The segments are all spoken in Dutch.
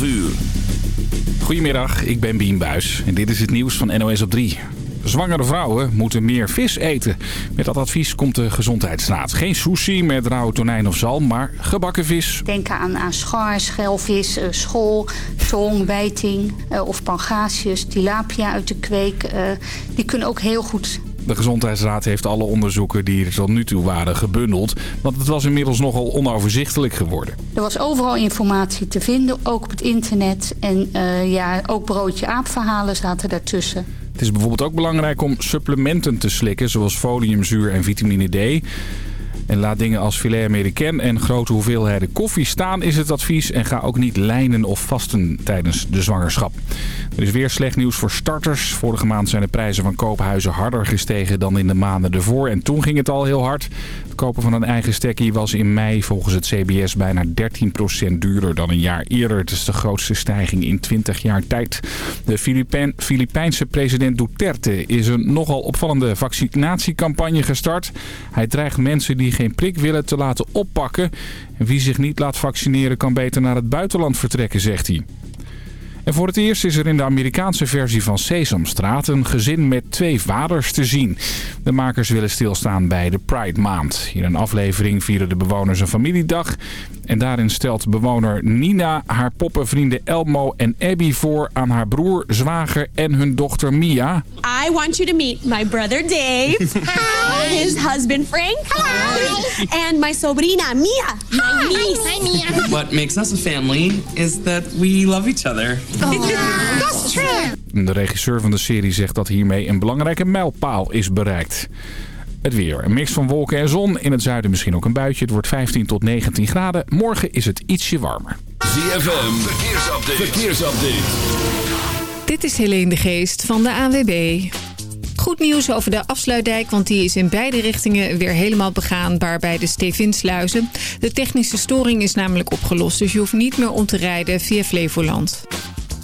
12 uur. Goedemiddag, ik ben Bien Buis en dit is het nieuws van NOS op 3. Zwangere vrouwen moeten meer vis eten. Met dat advies komt de Gezondheidsraad. Geen sushi met rauwe tonijn of zalm, maar gebakken vis. Denk aan, aan schar, schelvis, uh, school, tong, wijting uh, of pangasius, tilapia uit de kweek. Uh, die kunnen ook heel goed de Gezondheidsraad heeft alle onderzoeken die er tot nu toe waren gebundeld. Want het was inmiddels nogal onoverzichtelijk geworden. Er was overal informatie te vinden, ook op het internet. En uh, ja, ook broodje aapverhalen zaten daartussen. Het is bijvoorbeeld ook belangrijk om supplementen te slikken, zoals foliumzuur en vitamine D. En laat dingen als filet américain en grote hoeveelheden koffie staan is het advies. En ga ook niet lijnen of vasten tijdens de zwangerschap. Er is weer slecht nieuws voor starters. Vorige maand zijn de prijzen van koophuizen harder gestegen dan in de maanden ervoor. En toen ging het al heel hard. Het kopen van een eigen stekkie was in mei volgens het CBS bijna 13% duurder dan een jaar eerder. Het is de grootste stijging in 20 jaar tijd. De Filipijn, Filipijnse president Duterte is een nogal opvallende vaccinatiecampagne gestart. Hij dreigt mensen die geen prik willen te laten oppakken. En wie zich niet laat vaccineren kan beter naar het buitenland vertrekken, zegt hij. En voor het eerst is er in de Amerikaanse versie van Sesamstraat een gezin met twee vaders te zien. De makers willen stilstaan bij de Pride Maand. In een aflevering vieren de bewoners een familiedag. En daarin stelt bewoner Nina haar poppenvrienden Elmo en Abby voor aan haar broer, zwager en hun dochter Mia. I want you to meet my brother Dave, Hi. his husband Frank, Hi. and my sobrina Mia, my niece. Hi, Mia. What makes us a family is that we love each other. That's true. De regisseur van de serie zegt dat hiermee een belangrijke mijlpaal is bereikt. Het weer. Een mix van wolken en zon. In het zuiden misschien ook een buitje. Het wordt 15 tot 19 graden. Morgen is het ietsje warmer. ZFM. Verkeersupdate. Verkeersupdate. Dit is Helene de Geest van de ANWB. Goed nieuws over de afsluitdijk, want die is in beide richtingen weer helemaal begaanbaar bij de Stevinsluizen. De technische storing is namelijk opgelost, dus je hoeft niet meer om te rijden via Flevoland.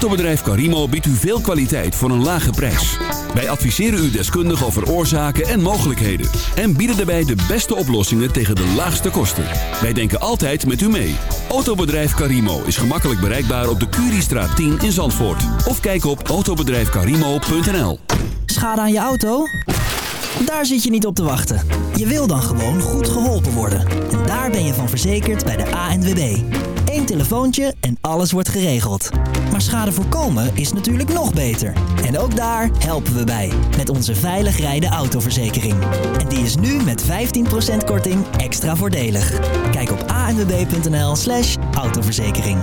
Autobedrijf Carimo biedt u veel kwaliteit voor een lage prijs. Wij adviseren u deskundig over oorzaken en mogelijkheden. En bieden daarbij de beste oplossingen tegen de laagste kosten. Wij denken altijd met u mee. Autobedrijf Carimo is gemakkelijk bereikbaar op de Curiestraat 10 in Zandvoort. Of kijk op autobedrijfcarimo.nl Schade aan je auto? Daar zit je niet op te wachten. Je wil dan gewoon goed geholpen worden. En daar ben je van verzekerd bij de ANWB. Eén telefoontje en alles wordt geregeld. Maar schade voorkomen is natuurlijk nog beter. En ook daar helpen we bij. Met onze veilig rijden autoverzekering. En die is nu met 15% korting extra voordelig. Kijk op anwb.nl slash autoverzekering.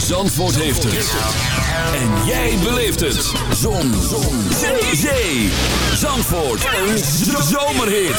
Zandvoort heeft het. En jij beleeft het. Zon. Zon. Zee. Zee. Zandvoort. Een zomerhit.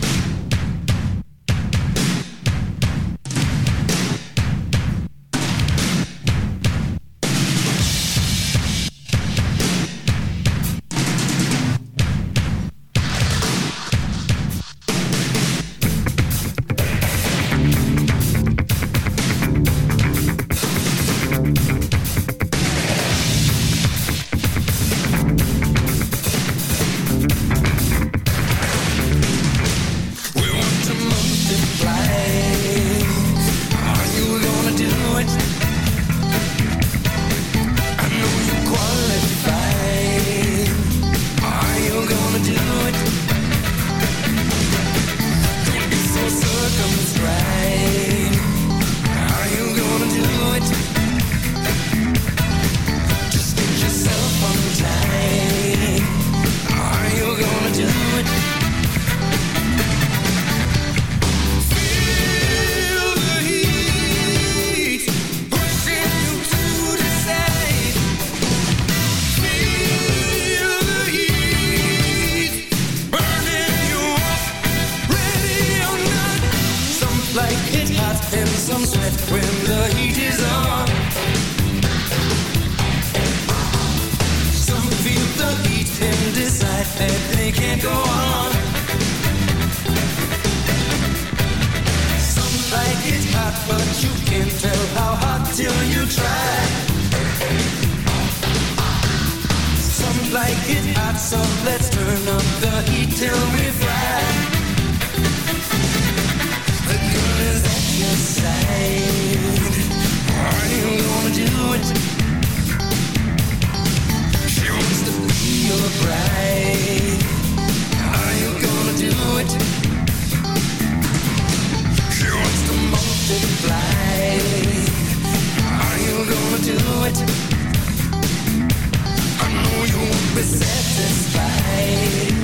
satisfying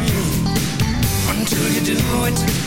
until you do it.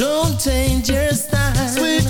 Don't change your style. Sweet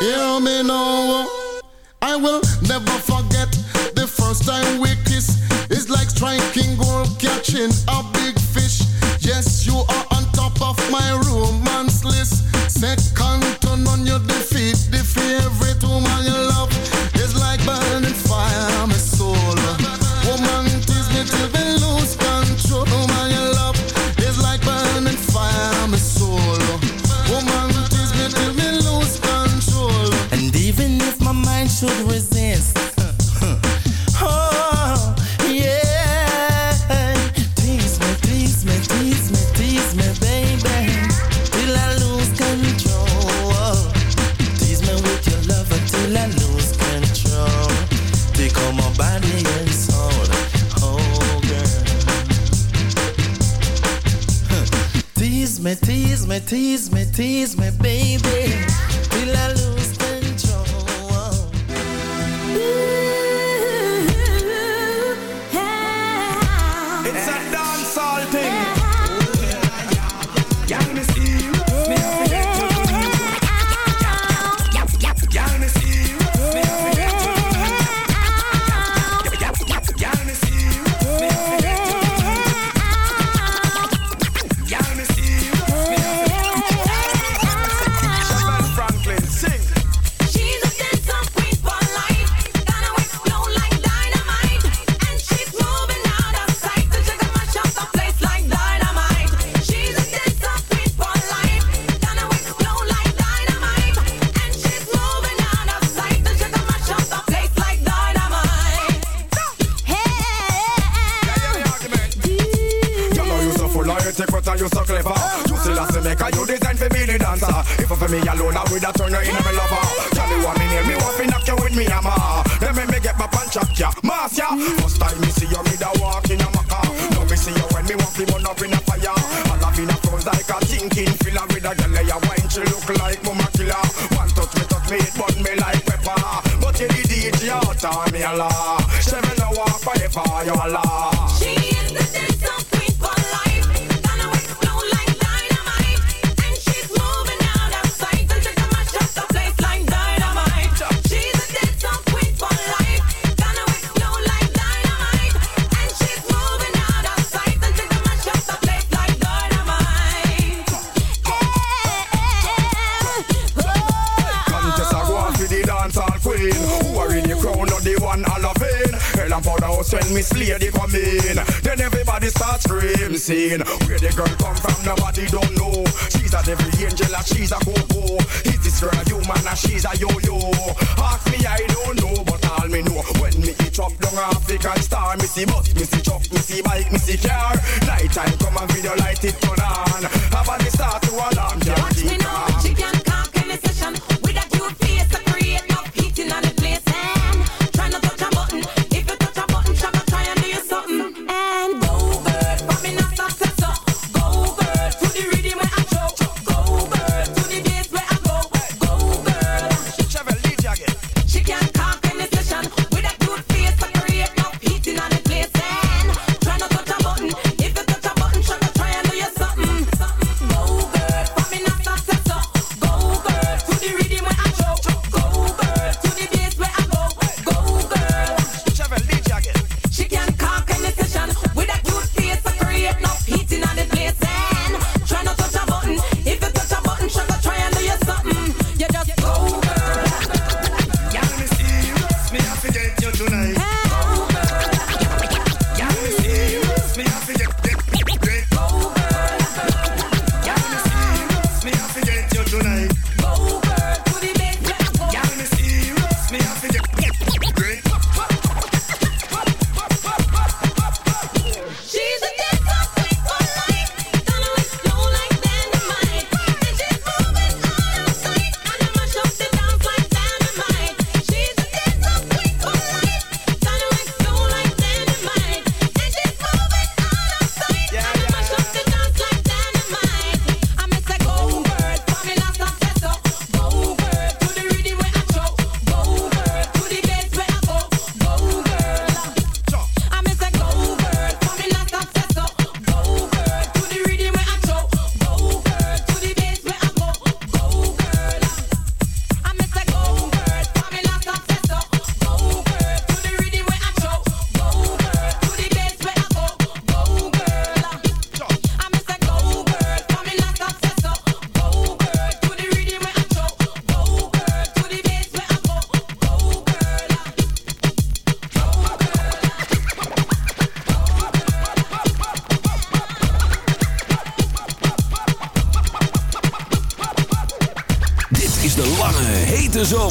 Hear me now. I will never forget the first time we kissed. It's like striking gold, catching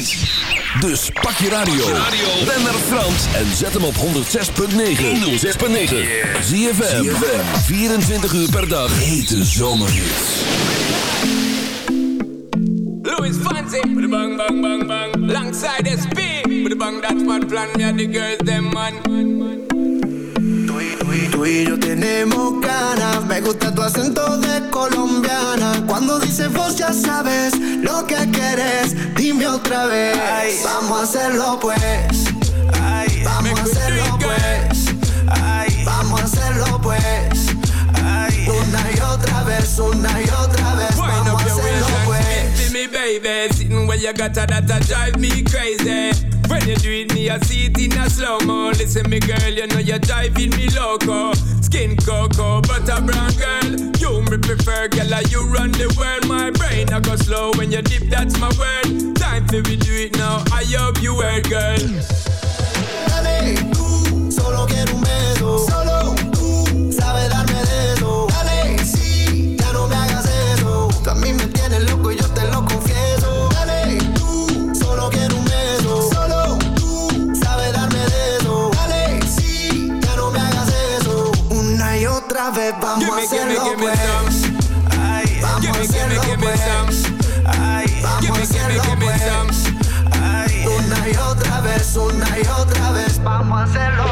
Schijnt. Dus pak je radio, ren naar Frans en zet hem op 106.9. 106.9. Zie je 24 uur per dag. Hete zomerhits. Louis Fancy with bang bang bang bang. Alongside SP with the bang that smart plan. Me and the girls them man. Tú y yo tenemos ganas, me gusta tu acento de colombiana. Cuando dices vos ya sabes lo que quieres, dime otra vez. Vamos a hacerlo pues. Vamos a hacerlo pues. Vamos a hacerlo pues. Una y otra vez, una y otra vez. Wind Vamos a hacerlo pues. me, baby. Sitting where you got that, that drive me crazy. When you do it, me, I see it in a slow mo. Listen, me girl, you know you're driving me loco. Skin cocoa, butter brown girl. You me prefer, girl, like you run the world. My brain, I go slow when you dip, that's my word. Time for we do it now. I hope you heard, girl. Dale, tú, solo quiero un beso. Solo Gimme, gimme, gimme pues. some. Ay, Gimme, gimme, gimme pues. some. Ay, Gimme, gimme, gimme pues. some. Ay, una y otra vez, una y otra vez, vamos a hacerlo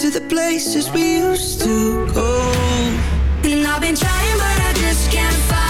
to the places we used to go. And I've been trying but I just can't find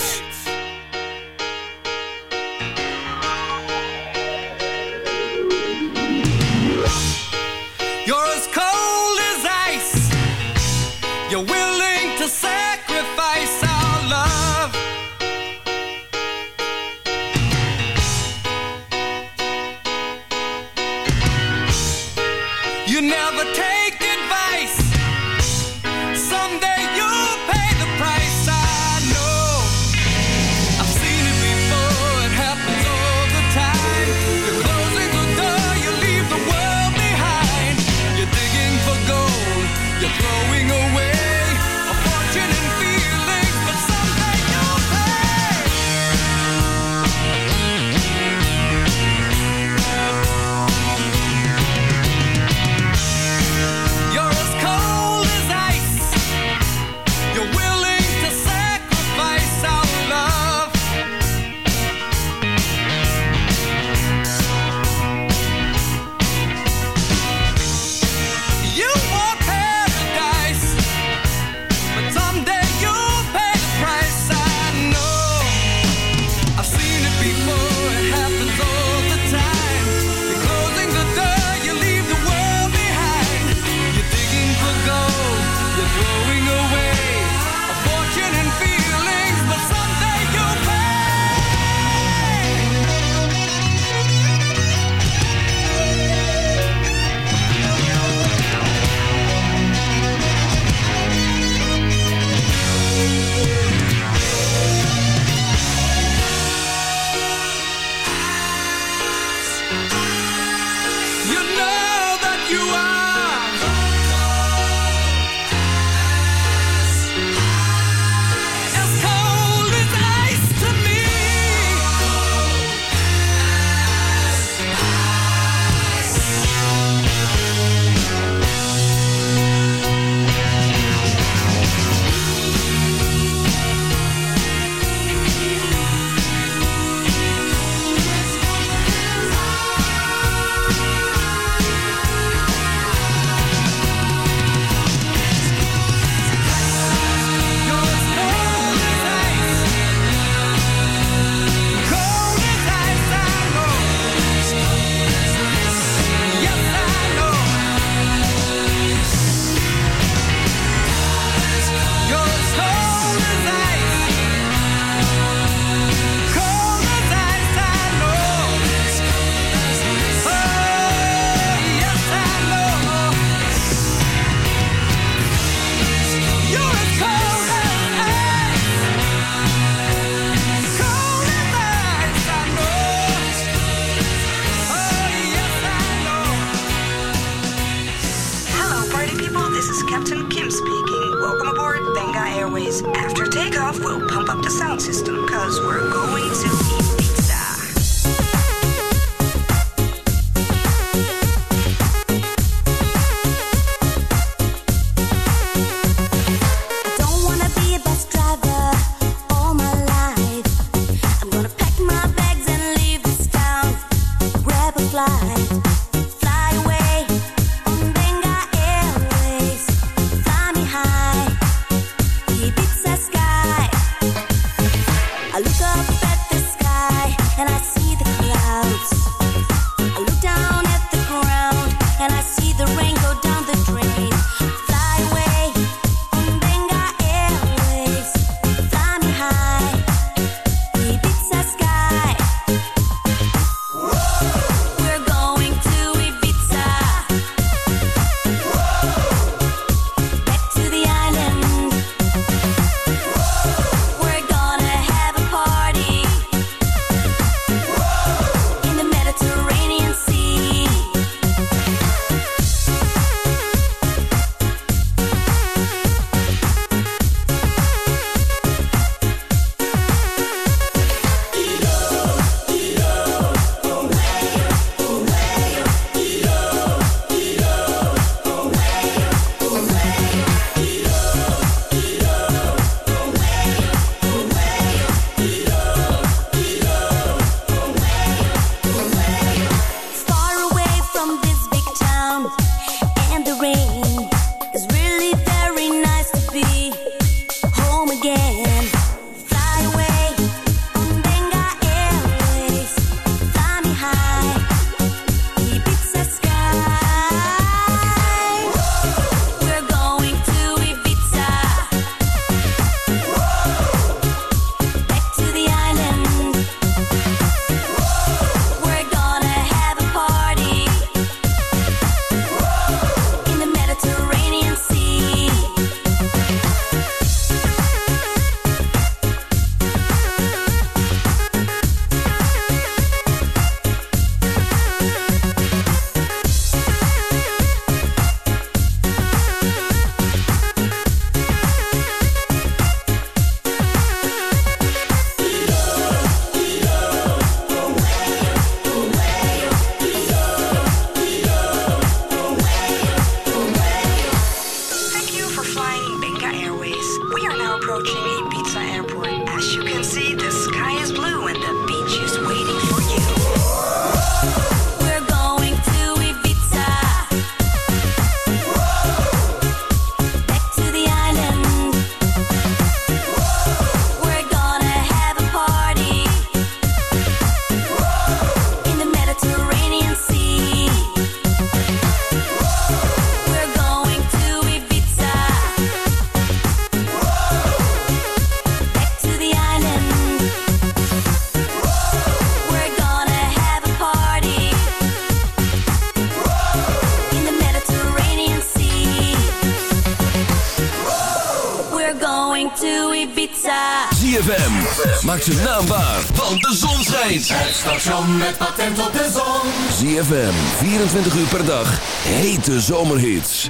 ZFM. Maak ze naambaar, want de zon schijnt. Het station met patent op de zon. ZFM, 24 uur per dag, hete zomerhits.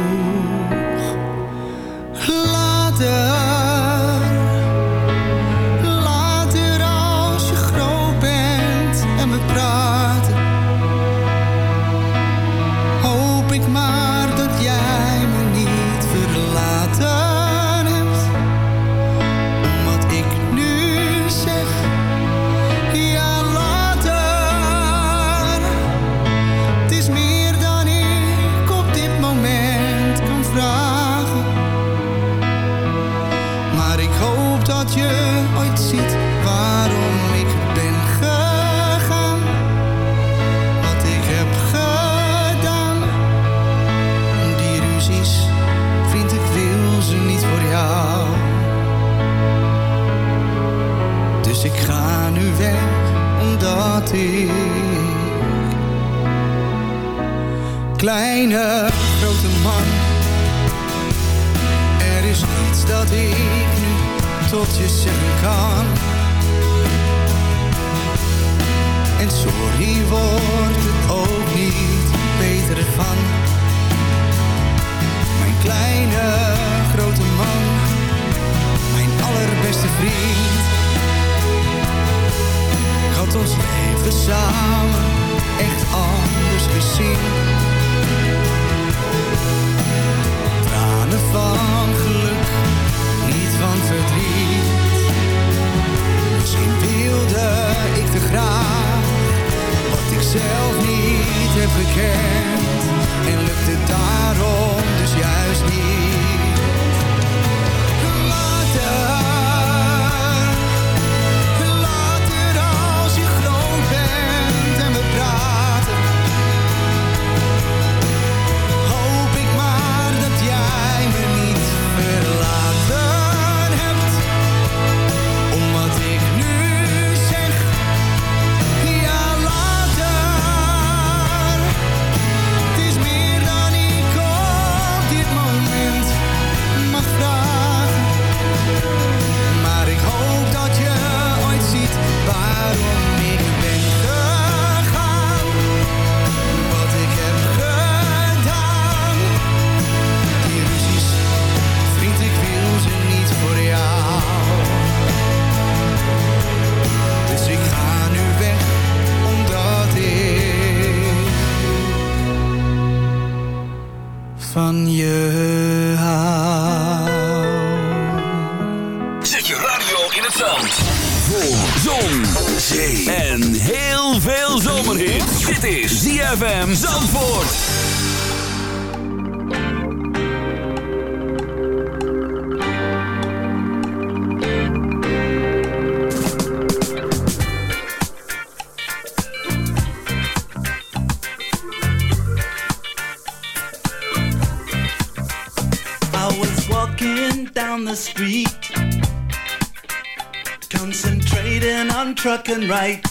and right.